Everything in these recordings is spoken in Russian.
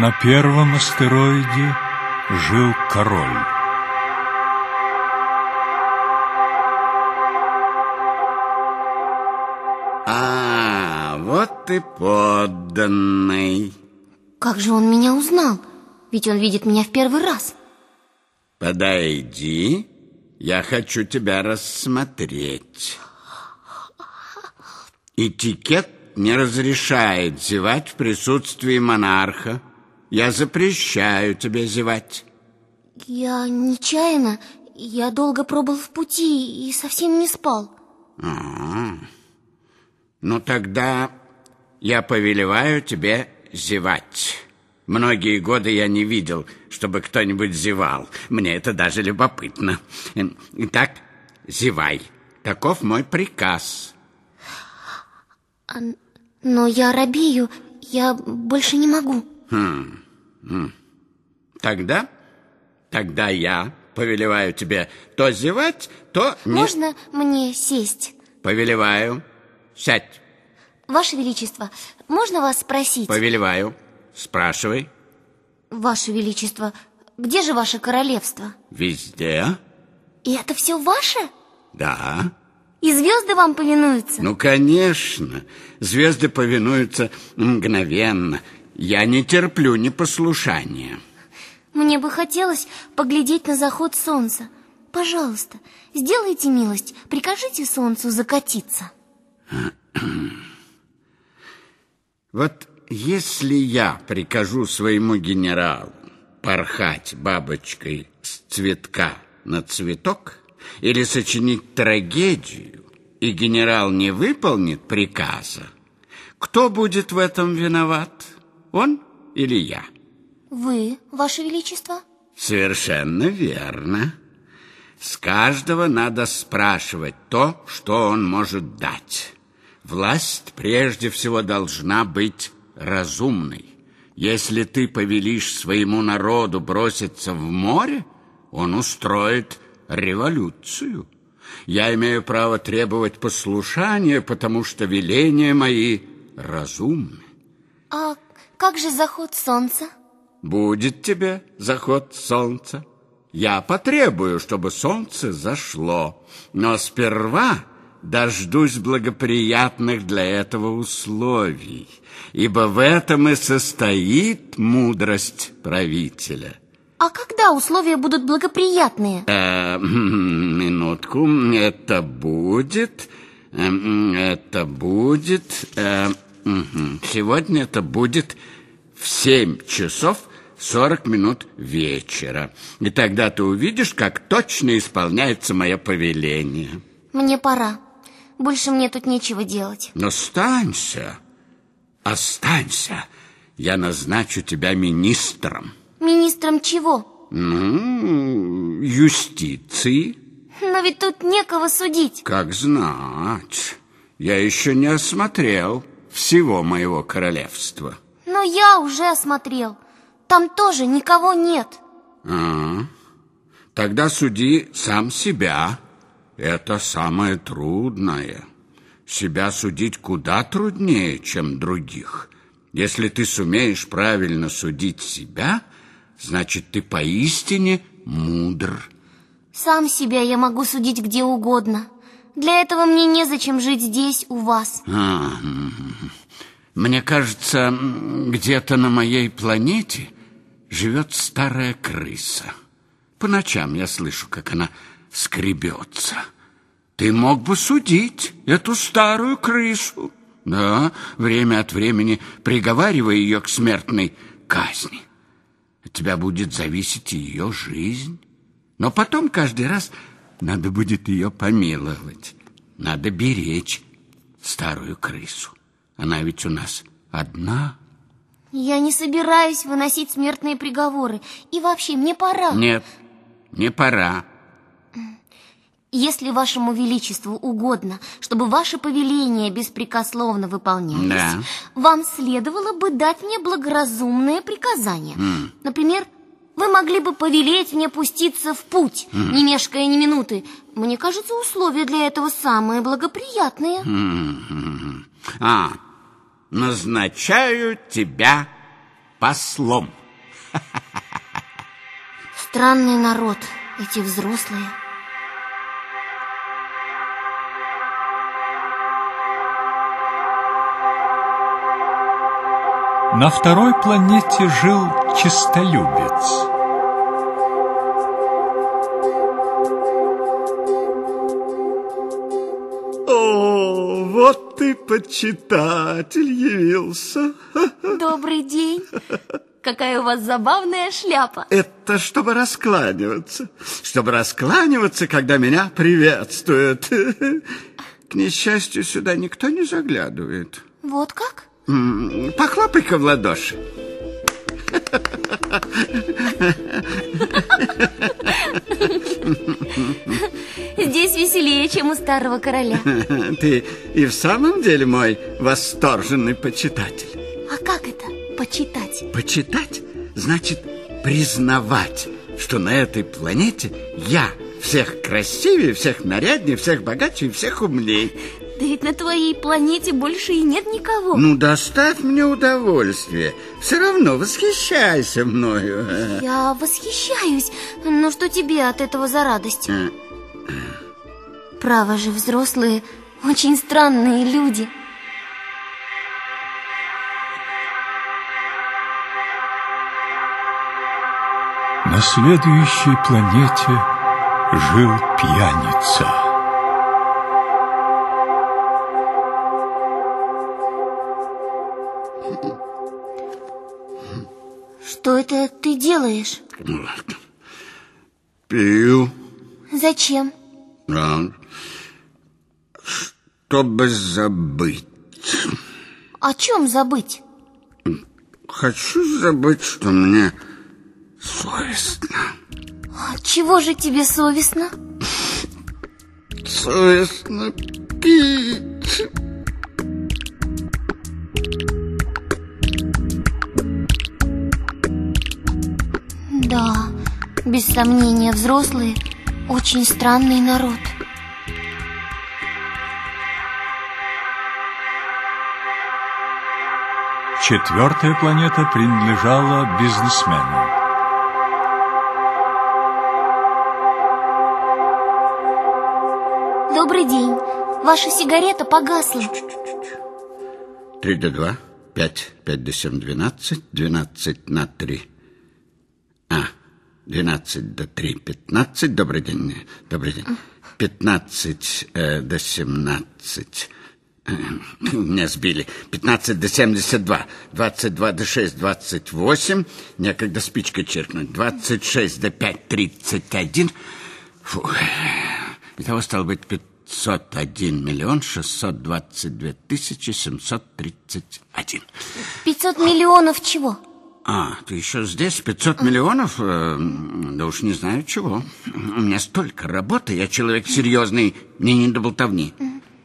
На первом астероиде жил король. А, вот ты подданный. Как же он меня узнал? Ведь он видит меня в первый раз. Подойди, я хочу тебя рассмотреть. Этикет не разрешает зевать в присутствии монарха. Я запрещаю тебе зевать. Я нечаянно, я долго пробыл в пути и совсем не спал. А -а -а. Ну тогда я повелеваю тебе зевать. Многие годы я не видел, чтобы кто-нибудь зевал. Мне это даже любопытно. Итак, зевай. Таков мой приказ. А, но я робею, я больше не могу. Хм. хм. Тогда, тогда я повелеваю тебе то зевать, то... Не... Можно мне сесть? Повелеваю. Сядь. Ваше Величество, можно вас спросить? Повелеваю. Спрашивай. Ваше Величество, где же ваше королевство? Везде. И это все ваше? Да. И звезды вам повинуются? Ну, конечно. Звезды повинуются мгновенно. Я не терплю непослушания. Мне бы хотелось поглядеть на заход солнца. Пожалуйста, сделайте милость, прикажите солнцу закатиться. Вот если я прикажу своему генералу порхать бабочкой с цветка на цветок или сочинить трагедию, и генерал не выполнит приказа, кто будет в этом виноват? Он или я? Вы, Ваше Величество? Совершенно верно. С каждого надо спрашивать то, что он может дать. Власть прежде всего должна быть разумный. Если ты повелишь своему народу броситься в море, он устроит революцию. Я имею право требовать послушания, потому что веления мои разумны. А как же заход солнца? Будет тебе заход солнца. Я потребую, чтобы солнце зашло, но сперва дождусь благоприятных для этого условий, ибо в этом и состоит мудрость правителя. А когда условия будут благоприятные? Э, минутку, это будет, э, это будет, э, сегодня это будет в семь часов сорок минут вечера. И тогда ты увидишь, как точно исполняется мое повеление. Мне пора. Больше мне тут нечего делать. Но останься, останься. Я назначу тебя министром. Министром чего? Ну, юстиции. Но ведь тут некого судить. Как знать. Я еще не осмотрел всего моего королевства. Но я уже осмотрел. Там тоже никого нет. А, тогда суди сам себя. Это самое трудное. Себя судить куда труднее, чем других. Если ты сумеешь правильно судить себя, значит, ты поистине мудр. Сам себя я могу судить где угодно. Для этого мне незачем жить здесь, у вас. А, мне кажется, где-то на моей планете живет старая крыса. По ночам я слышу, как она скребется. Ты мог бы судить эту старую крысу. Да, время от времени приговаривая ее к смертной казни. От тебя будет зависеть ее жизнь. Но потом каждый раз надо будет ее помиловать. Надо беречь старую крысу. Она ведь у нас одна. Я не собираюсь выносить смертные приговоры. И вообще, мне пора. Нет, не пора. Если вашему величеству угодно, чтобы ваши повеления беспрекословно выполнялись, да. вам следовало бы дать мне благоразумное приказание. Mm. Например, вы могли бы повелеть мне пуститься в путь, mm. не мешкая ни минуты. Мне кажется, условия для этого самые благоприятные. Mm. А, назначаю тебя послом. Странный народ, эти взрослые. На второй планете жил чистолюбец. Почитатель явился. Добрый день. Какая у вас забавная шляпа. Это чтобы раскланиваться. Чтобы раскланиваться, когда меня приветствуют. К несчастью, сюда никто не заглядывает. Вот как? Похлопай-ка в ладоши. Здесь веселее, чем у старого короля. Ты и в самом деле мой восторженный почитатель. А как это почитать? Почитать значит признавать, что на этой планете я всех красивее, всех наряднее, всех богаче и всех умней. Да ведь на твоей планете больше и нет никого. Ну, доставь мне удовольствие. Все равно восхищайся мною. Я восхищаюсь. Но что тебе от этого за радость? Право же, взрослые, очень странные люди. На следующей планете жил пьяница. Что это ты делаешь? Зачем? а, чтобы забыть. О чем забыть? Хочу забыть, что мне совестно. От чего же тебе совестно? Совестно пить. Да, без сомнения, взрослые очень странный народ. Четвертая планета принадлежала бизнесмену. Добрый день. Ваша сигарета погасла. Три до два, пять, пять до семь, двенадцать, двенадцать на три. А, двенадцать до три, пятнадцать. Добрый день, добрый день. Пятнадцать э, до семнадцать. Э, Меня сбили. Пятнадцать до семьдесят два. Двадцать два до шесть, двадцать восемь. Некогда спичкой. Двадцать шесть до пять, тридцать один. Фу. Итого стало быть 501 миллион 622 тысячи 731. 500 миллионов чего? А, ты еще здесь? 500 миллионов? Э, да уж не знаю чего. У меня столько работы, я человек серьезный, мне не до болтовни.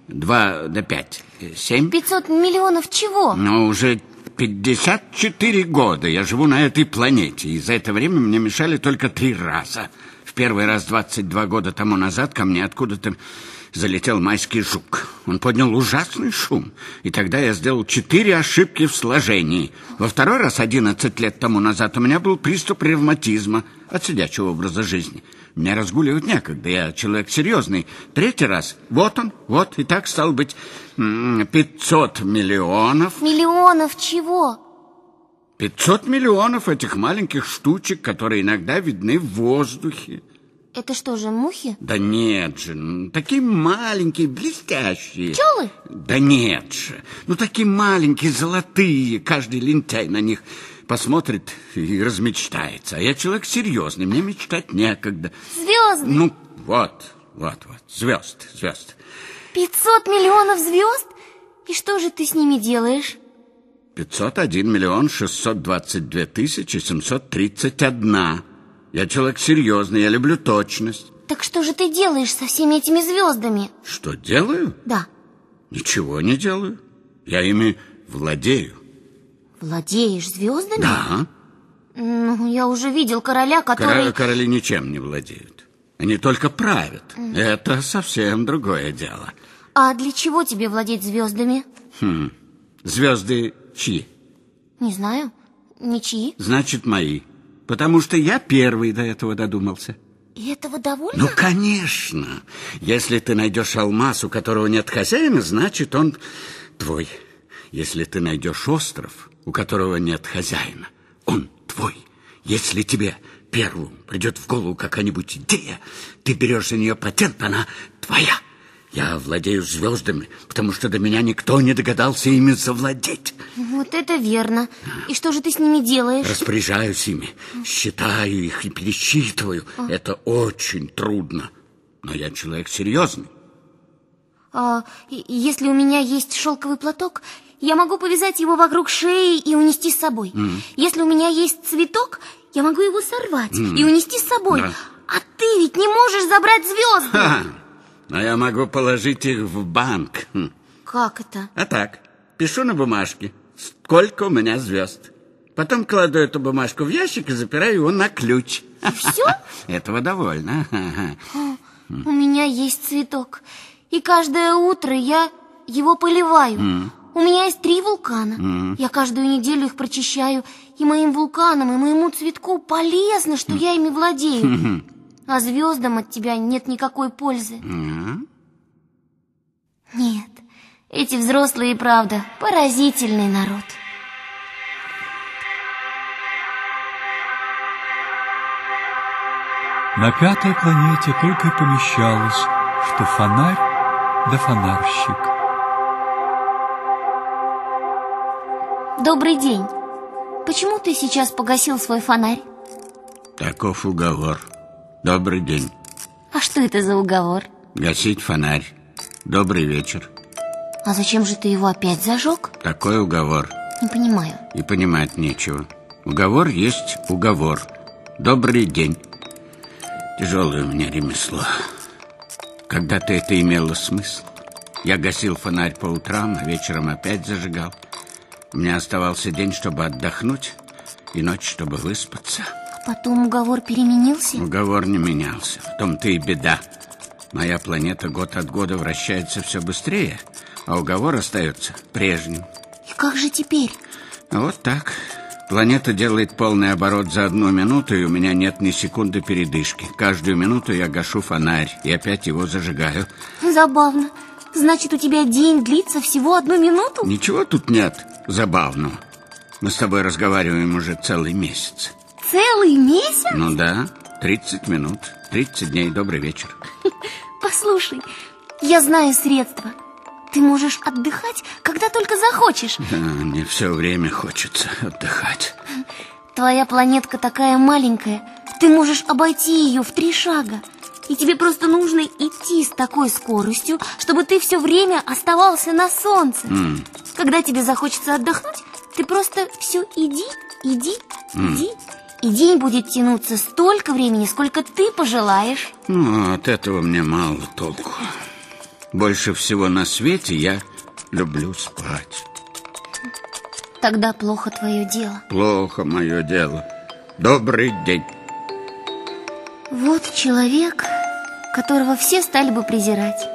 Два до пять. Семь? 500 миллионов чего? Но уже 54 года я живу на этой планете, и за это время мне мешали только три раза. В первый раз 22 года тому назад ко мне откуда-то залетел майский жук. Он поднял ужасный шум, и тогда я сделал четыре ошибки в сложении. Во второй раз 11 лет тому назад у меня был приступ ревматизма от сидячего образа жизни. Меня разгуливать некогда, я человек серьезный. Третий раз, вот он, вот, и так стал быть м, 500 миллионов. Миллионов чего? 500 миллионов этих маленьких штучек, которые иногда видны в воздухе. Это что же, мухи? Да нет же, ну, такие маленькие, блестящие. Пчелы? Да нет же, ну такие маленькие, золотые, каждый лентяй на них посмотрит и размечтается. А я человек серьезный, мне мечтать некогда. Звезды? Ну, вот, вот, вот, звезды, звезды. 500 миллионов звезд? И что же ты с ними делаешь? 501 миллион 622 тысячи 731. Я человек серьезный, я люблю точность. Так что же ты делаешь со всеми этими звездами? Что делаю? Да, Ничего не делаю. Я ими владею. владеешь звездами? Да. Ну, я уже видел короля, который... Короли, короли ничем не владеют. Они только правят. Это совсем другое дело. А для чего тебе владеть звездами? Звезды чьи? Не знаю. ничьи. Значит, мои. Потому что я первый до этого додумался. И этого довольно? Ну, конечно. Если ты найдешь алмаз, у которого нет хозяина, значит, он твой. Если ты найдешь остров, у которого нет хозяина, он твой. Если тебе первым придет в голову какая-нибудь идея, ты берешь за нее патент, она твоя. Я владею звездами, потому что до меня никто не догадался ими завладеть. Вот это верно. И что же ты с ними делаешь? Распоряжаюсь ими, считаю их и пересчитываю. Это очень трудно. Но я человек серьезный. А если у меня есть шелковый платок, я могу повязать его вокруг шеи и унести с собой. Если у меня есть цветок, я могу его сорвать и унести с собой. Да. А ты ведь не можешь забрать звезды. Ха! Но я могу положить их в банк. Хм. Как это? А так, пишу на бумажке, сколько у меня звезд. Потом кладу эту бумажку в ящик и запираю его на ключ. Всё? Этого довольно. У меня есть цветок. И каждое утро я его поливаю. У меня есть три вулкана. Я каждую неделю их прочищаю. И моим вулканам, и моему цветку полезно, что я ими владею. А звездам от тебя нет никакой пользы. Нет, эти взрослые, правда, поразительный народ. На пятой планете только и помещалось, что фонарь да фонарщик. Добрый день. Почему ты сейчас погасил свой фонарь? Таков уговор. Добрый день. А что это за уговор? Гасить фонарь. Добрый вечер. А зачем же ты его опять зажег? Такой уговор. Не понимаю. И понимать нечего. Уговор есть уговор. Добрый день. Тяжелое у меня ремесло. Когда-то это имело смысл. Я гасил фонарь по утрам, а вечером опять зажигал. У меня оставался день, чтобы отдохнуть, и ночь, чтобы выспаться. Потом уговор переменился? Уговор не менялся. В том-то и беда. Моя планета год от года вращается все быстрее, а уговор остается прежним. И как же теперь? Вот так. Планета делает полный оборот за одну минуту, и у меня нет ни секунды передышки. Каждую минуту я гашу фонарь и опять его зажигаю. Забавно. Значит, у тебя день длится всего одну минуту? Ничего тут нет забавного. Мы с тобой разговариваем уже целый месяц. Целый месяц? Ну да, 30 минут, 30 дней, добрый вечер. Послушай, я знаю средства. Ты можешь отдыхать, когда только захочешь. Да, мне все время хочется отдыхать. Твоя планетка такая маленькая, ты можешь обойти ее в три шага. И тебе просто нужно идти с такой скоростью, чтобы ты все время оставался на солнце. Когда тебе захочется отдохнуть, ты просто все иди, иди, иди. И день будет тянуться столько времени, сколько ты пожелаешь. Ну, от этого мне мало толку. Больше всего на свете я люблю спать. Тогда плохо твое дело. Плохо мое дело. Добрый день. Вот человек, которого все стали бы презирать.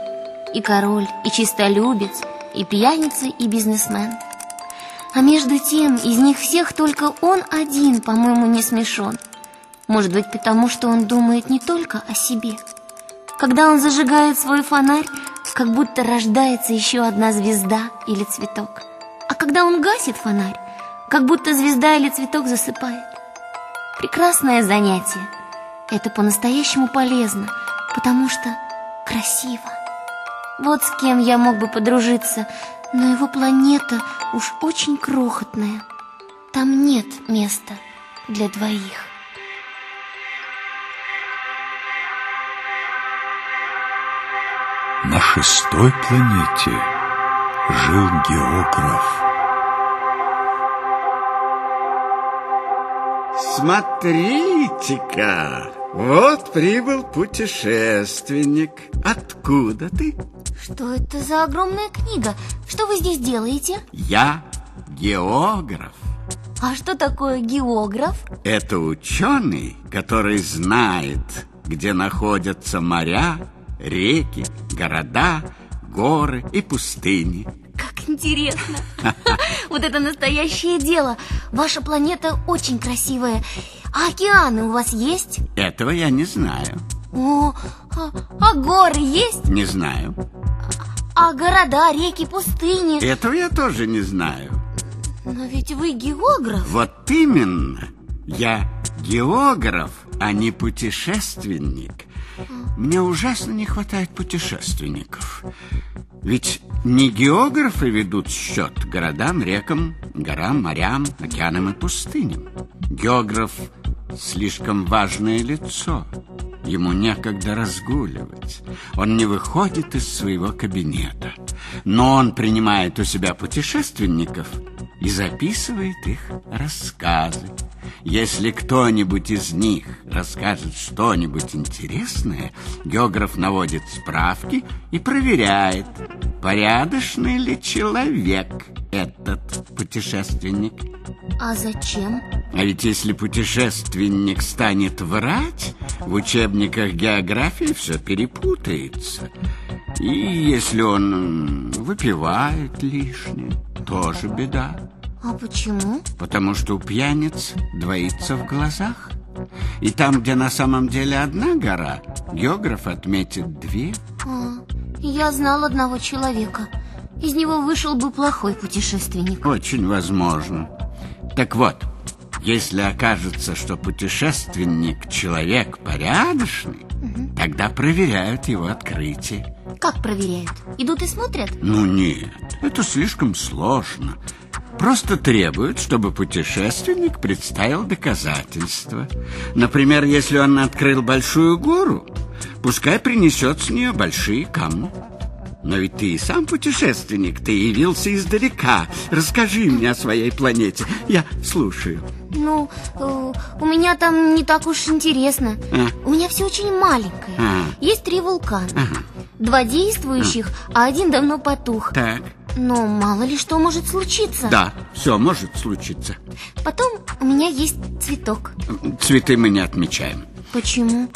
И король, и чистолюбец, и пьяница, и бизнесмен. А между тем, из них всех только он один, по-моему, не смешон. Может быть, потому что он думает не только о себе. Когда он зажигает свой фонарь, как будто рождается еще одна звезда или цветок. А когда он гасит фонарь, как будто звезда или цветок засыпает. Прекрасное занятие. Это по-настоящему полезно, потому что красиво. Вот с кем я мог бы подружиться, но его планета уж очень крохотная. Там нет места для двоих. На шестой планете жил географ. Смотрите-ка, вот прибыл путешественник. Откуда ты? Что это за огромная книга? Что вы здесь делаете? Я географ. А что такое географ? Это ученый, который знает, где находятся моря, реки, города, горы и пустыни. Как интересно. Вот это настоящее дело. Ваша планета очень красивая. А океаны у вас есть? Этого я не знаю. О, а, а горы есть? Не знаю. А города, реки, пустыни? Этого я тоже не знаю. Но ведь вы географ. Вот именно. Я географ, а не путешественник. Мне ужасно не хватает путешественников. Ведь не географы ведут счет городам, рекам, горам, морям, океанам и пустыням. Географ слишком важное лицо. Ему некогда разгуливать. Он не выходит из своего кабинета. Но он принимает у себя путешественников и записывает их рассказы. Если кто-нибудь из них расскажет что-нибудь интересное, географ наводит справки и проверяет, порядочный ли человек этот путешественник. А зачем? А ведь если путешественник станет врать, в учебниках географии все перепутается. И если он выпивает лишнее, тоже беда. А почему? Потому что у пьяниц двоится в глазах. И там, где на самом деле одна гора, географ отметит две. А, я знал одного человека. Из него вышел бы плохой путешественник. Очень возможно. Так вот, если окажется, что путешественник человек порядочный, угу. тогда проверяют его открытие. Как проверяют? Идут и смотрят? Ну нет, это слишком сложно. Просто требуют, чтобы путешественник представил доказательства. Например, если он открыл большую гору, пускай принесет с нее большие камни. Но ведь ты и сам путешественник, ты явился издалека. Расскажи мне о своей планете. Я слушаю. Ну, э, у меня там не так уж интересно. А? У меня все очень маленькое. А? Есть три вулкана. Ага. Два действующих, а. а один давно потух. Так. Но мало ли что может случиться. Да, все может случиться. Потом у меня есть цветок. Цветы мы не отмечаем. Почему?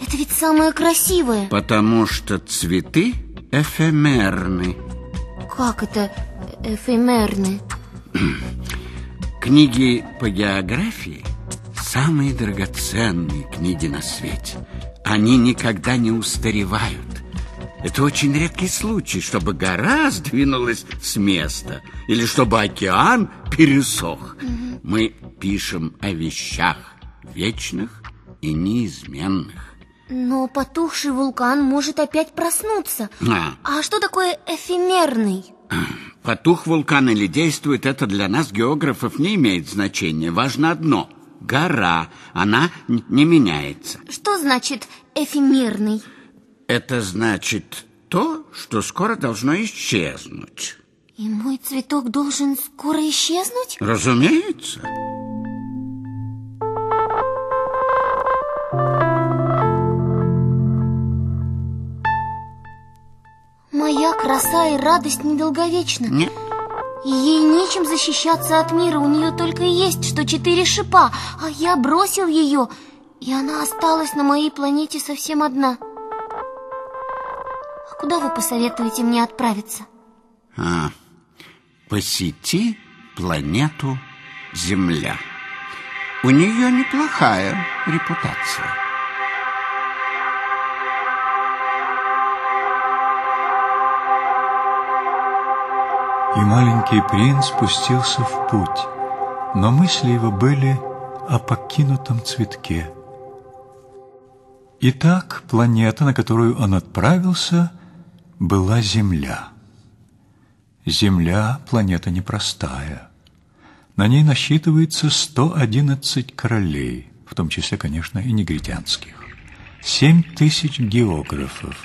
Это ведь самое красивое. Потому что цветы эфемерны. Как это эфемерны? Книги по географии самые драгоценные книги на свете. Они никогда не устаревают. Это очень редкий случай, чтобы гора сдвинулась с места или чтобы океан пересох. Угу. Мы пишем о вещах вечных и неизменных. Но потухший вулкан может опять проснуться. А, а что такое эфемерный? Потух вулкан или действует, это для нас, географов, не имеет значения. Важно одно – гора, она не меняется. Что значит эфемерный? Это значит то, что скоро должно исчезнуть. И мой цветок должен скоро исчезнуть? Разумеется. Моя краса и радость недолговечна. Нет. И ей нечем защищаться от мира, у нее только есть, что четыре шипа, а я бросил ее, и она осталась на моей планете совсем одна. А куда вы посоветуете мне отправиться? А, посети планету Земля. У нее неплохая репутация. И маленький принц спустился в путь, но мысли его были о покинутом цветке. Итак, планета, на которую он отправился, была Земля. Земля – планета непростая. На ней насчитывается 111 королей, в том числе, конечно, и негритянских, 7 тысяч географов,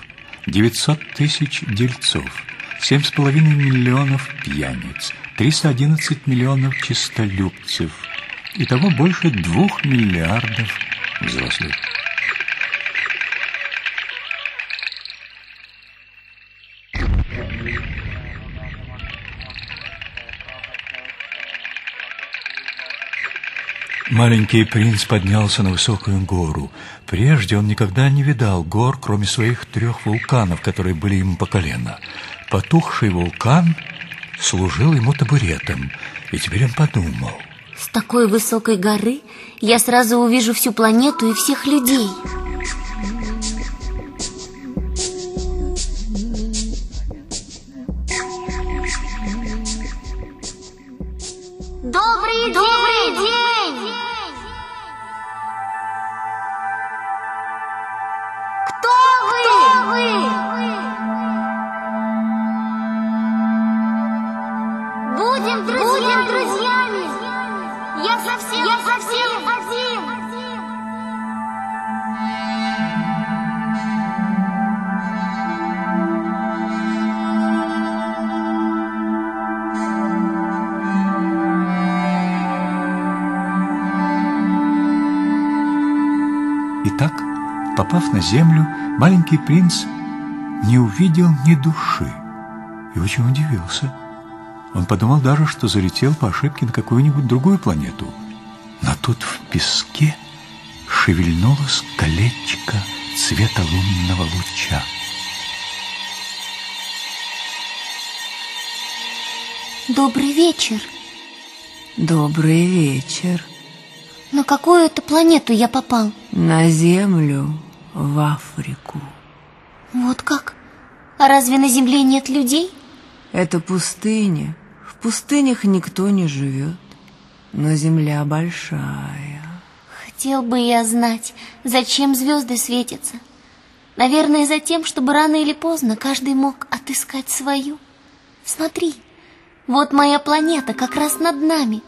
900 тысяч дельцов – Семь с половиной миллионов пьяниц, 311 миллионов чистолюбцев. Итого больше двух миллиардов взрослых. Маленький принц поднялся на высокую гору. Прежде он никогда не видал гор, кроме своих трех вулканов, которые были ему по колено потухший вулкан служил ему табуретом, и теперь он подумал. С такой высокой горы я сразу увижу всю планету и всех людей. Попав на землю, маленький принц не увидел ни души и очень удивился. Он подумал даже, что залетел по ошибке на какую-нибудь другую планету. Но тут в песке шевельнулось колечко цвета лунного луча. Добрый вечер. Добрый вечер. На какую это планету я попал? На Землю, в Африку. Вот как? А разве на Земле нет людей? Это пустыня. В пустынях никто не живет. Но Земля большая. Хотел бы я знать, зачем звезды светятся. Наверное, за тем, чтобы рано или поздно каждый мог отыскать свою. Смотри, вот моя планета как раз над нами.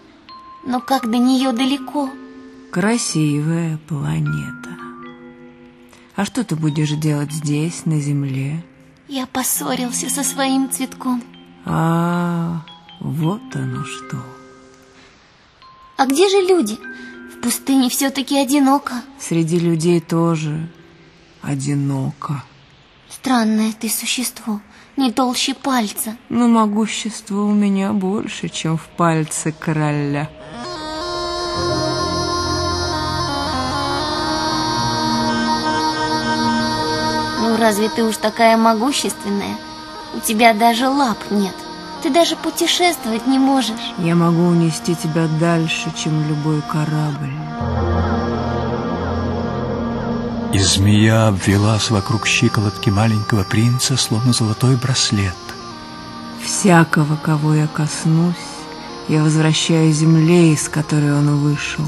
Но как до нее далеко. Красивая планета. А что ты будешь делать здесь, на Земле? Я поссорился со своим цветком. А, вот оно что. А где же люди? В пустыне все-таки одиноко. Среди людей тоже одиноко. Странное ты существо, не толще пальца. Но могущество у меня больше, чем в пальце короля. Разве ты уж такая могущественная? У тебя даже лап нет. Ты даже путешествовать не можешь. Я могу унести тебя дальше, чем любой корабль. И змея обвелась вокруг щиколотки маленького принца, словно золотой браслет. Всякого, кого я коснусь, я возвращаю земле, из которой он вышел.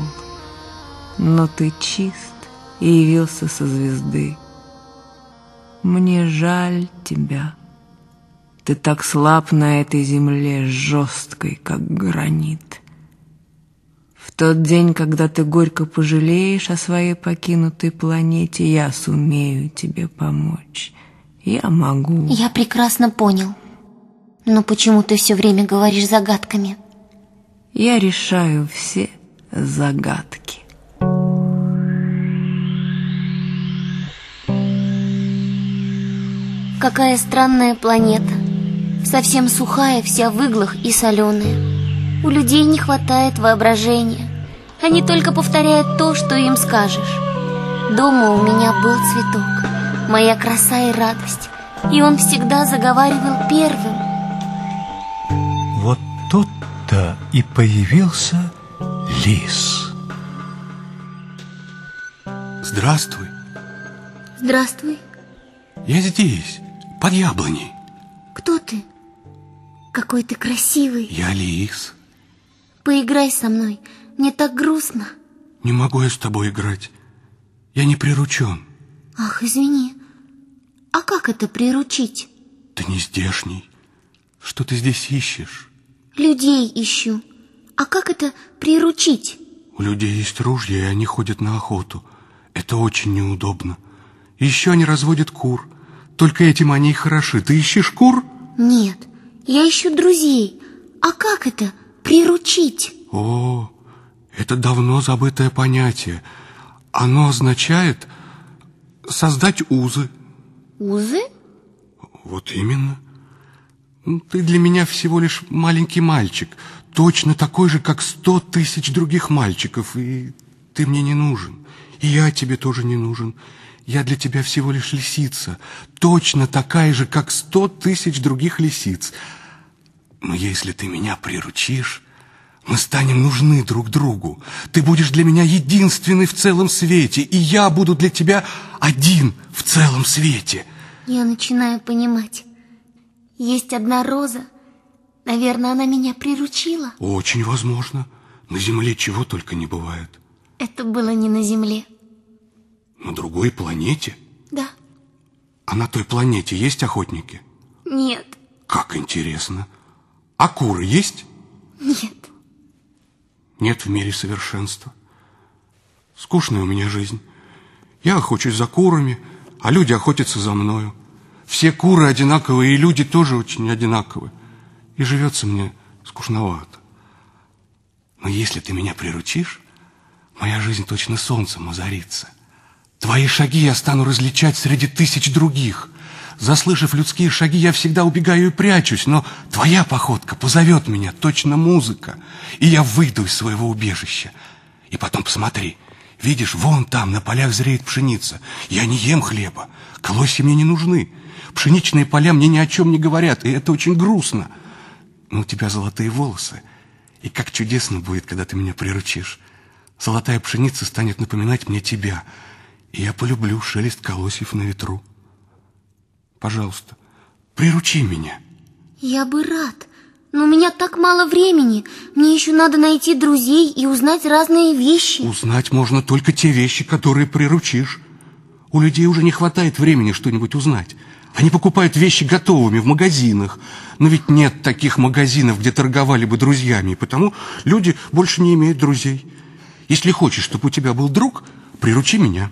Но ты чист и явился со звезды. Мне жаль тебя. Ты так слаб на этой земле, жесткой, как гранит. В тот день, когда ты горько пожалеешь о своей покинутой планете, я сумею тебе помочь. Я могу. Я прекрасно понял. Но почему ты все время говоришь загадками? Я решаю все загадки. Какая странная планета. Совсем сухая, вся в иглах и соленая. У людей не хватает воображения. Они только повторяют то, что им скажешь. Дома у меня был цветок, моя краса и радость. И он всегда заговаривал первым. Вот тут-то и появился лис. Здравствуй. Здравствуй. Я здесь, под яблоней. Кто ты? Какой ты красивый. Я лис. Поиграй со мной. Мне так грустно. Не могу я с тобой играть. Я не приручен. Ах, извини. А как это приручить? Ты не здешний. Что ты здесь ищешь? Людей ищу. А как это приручить? У людей есть ружья, и они ходят на охоту. Это очень неудобно. Еще они разводят кур. Только этим они и хороши. Ты ищешь кур? Нет, я ищу друзей. А как это приручить? О, это давно забытое понятие. Оно означает создать узы. Узы? Вот именно. Ну, Ты для меня всего лишь маленький мальчик, точно такой же, как сто тысяч других мальчиков, и ты мне не нужен. И я тебе тоже не нужен. Я для тебя всего лишь лисица, точно такая же, как сто тысяч других лисиц. Но если ты меня приручишь, мы станем нужны друг другу. Ты будешь для меня единственный в целом свете, и я буду для тебя один в целом свете. Я начинаю понимать. Есть одна роза. Наверное, она меня приручила. Очень возможно. На земле чего только не бывает. Это было не на земле. Другой планете? Да. А на той планете есть охотники? Нет. Как интересно. А куры есть? Нет. Нет в мире совершенства. Скучная у меня жизнь. Я охочусь за курами, а люди охотятся за мною. Все куры одинаковые, и люди тоже очень одинаковые. И живется мне скучновато. Но если ты меня приручишь, моя жизнь точно солнцем озарится. Твои шаги я стану различать среди тысяч других. Заслышав людские шаги, я всегда убегаю и прячусь, но твоя походка позовет меня, точно музыка, и я выйду из своего убежища. И потом посмотри, видишь, вон там на полях зреет пшеница. Я не ем хлеба, колосья мне не нужны. Пшеничные поля мне ни о чем не говорят, и это очень грустно. Но у тебя золотые волосы, и как чудесно будет, когда ты меня приручишь. Золотая пшеница станет напоминать мне тебя, и я полюблю шелест колосьев на ветру. Пожалуйста, приручи меня. Я бы рад, но у меня так мало времени. Мне еще надо найти друзей и узнать разные вещи. Узнать можно только те вещи, которые приручишь. У людей уже не хватает времени что-нибудь узнать. Они покупают вещи готовыми в магазинах. Но ведь нет таких магазинов, где торговали бы друзьями, и потому люди больше не имеют друзей. Если хочешь, чтобы у тебя был друг, приручи меня.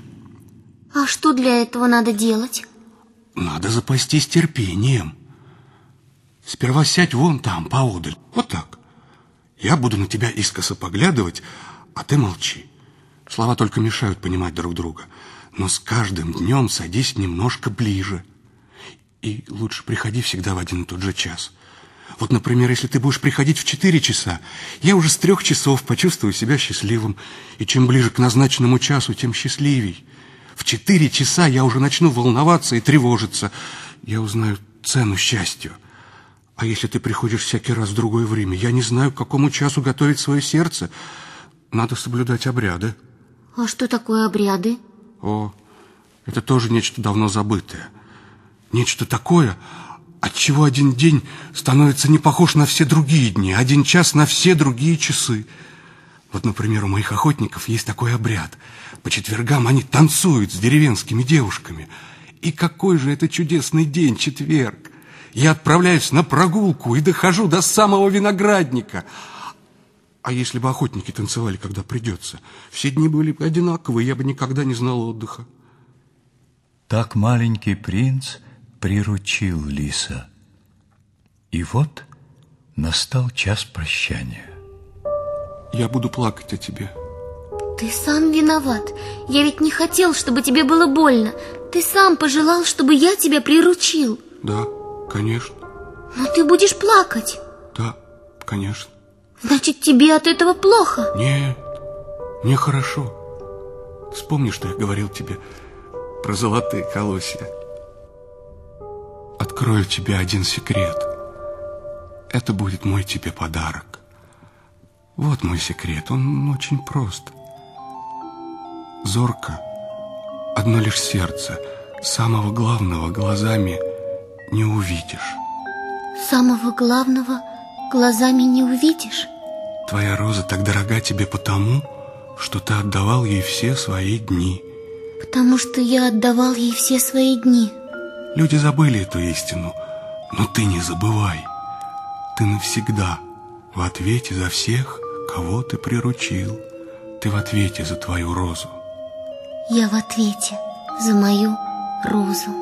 А что для этого надо делать? Надо запастись терпением. Сперва сядь вон там, поодаль. Вот так. Я буду на тебя искоса поглядывать, а ты молчи. Слова только мешают понимать друг друга. Но с каждым днем садись немножко ближе. И лучше приходи всегда в один и тот же час. Вот, например, если ты будешь приходить в четыре часа, я уже с трех часов почувствую себя счастливым. И чем ближе к назначенному часу, тем счастливей. В четыре часа я уже начну волноваться и тревожиться. Я узнаю цену счастью. А если ты приходишь всякий раз в другое время, я не знаю, к какому часу готовить свое сердце. Надо соблюдать обряды. А что такое обряды? О, это тоже нечто давно забытое. Нечто такое, от чего один день становится не похож на все другие дни, один час на все другие часы. Вот, например, у моих охотников есть такой обряд. По четвергам они танцуют с деревенскими девушками. И какой же это чудесный день, четверг! Я отправляюсь на прогулку и дохожу до самого виноградника. А если бы охотники танцевали, когда придется? Все дни были бы одинаковые, я бы никогда не знал отдыха. Так маленький принц приручил лиса. И вот настал час прощания. Я буду плакать о тебе. Ты сам виноват. Я ведь не хотел, чтобы тебе было больно. Ты сам пожелал, чтобы я тебя приручил. Да, конечно. Но ты будешь плакать. Да, конечно. Значит, тебе от этого плохо? Нет, мне хорошо. Вспомни, что я говорил тебе про золотые колосья. Открою тебе один секрет. Это будет мой тебе подарок. Вот мой секрет, он очень прост. Зорко, одно лишь сердце, самого главного глазами не увидишь. Самого главного глазами не увидишь? Твоя роза так дорога тебе потому, что ты отдавал ей все свои дни. Потому что я отдавал ей все свои дни. Люди забыли эту истину, но ты не забывай. Ты навсегда в ответе за всех, кого ты приручил. Ты в ответе за твою розу. Я в ответе за мою розу.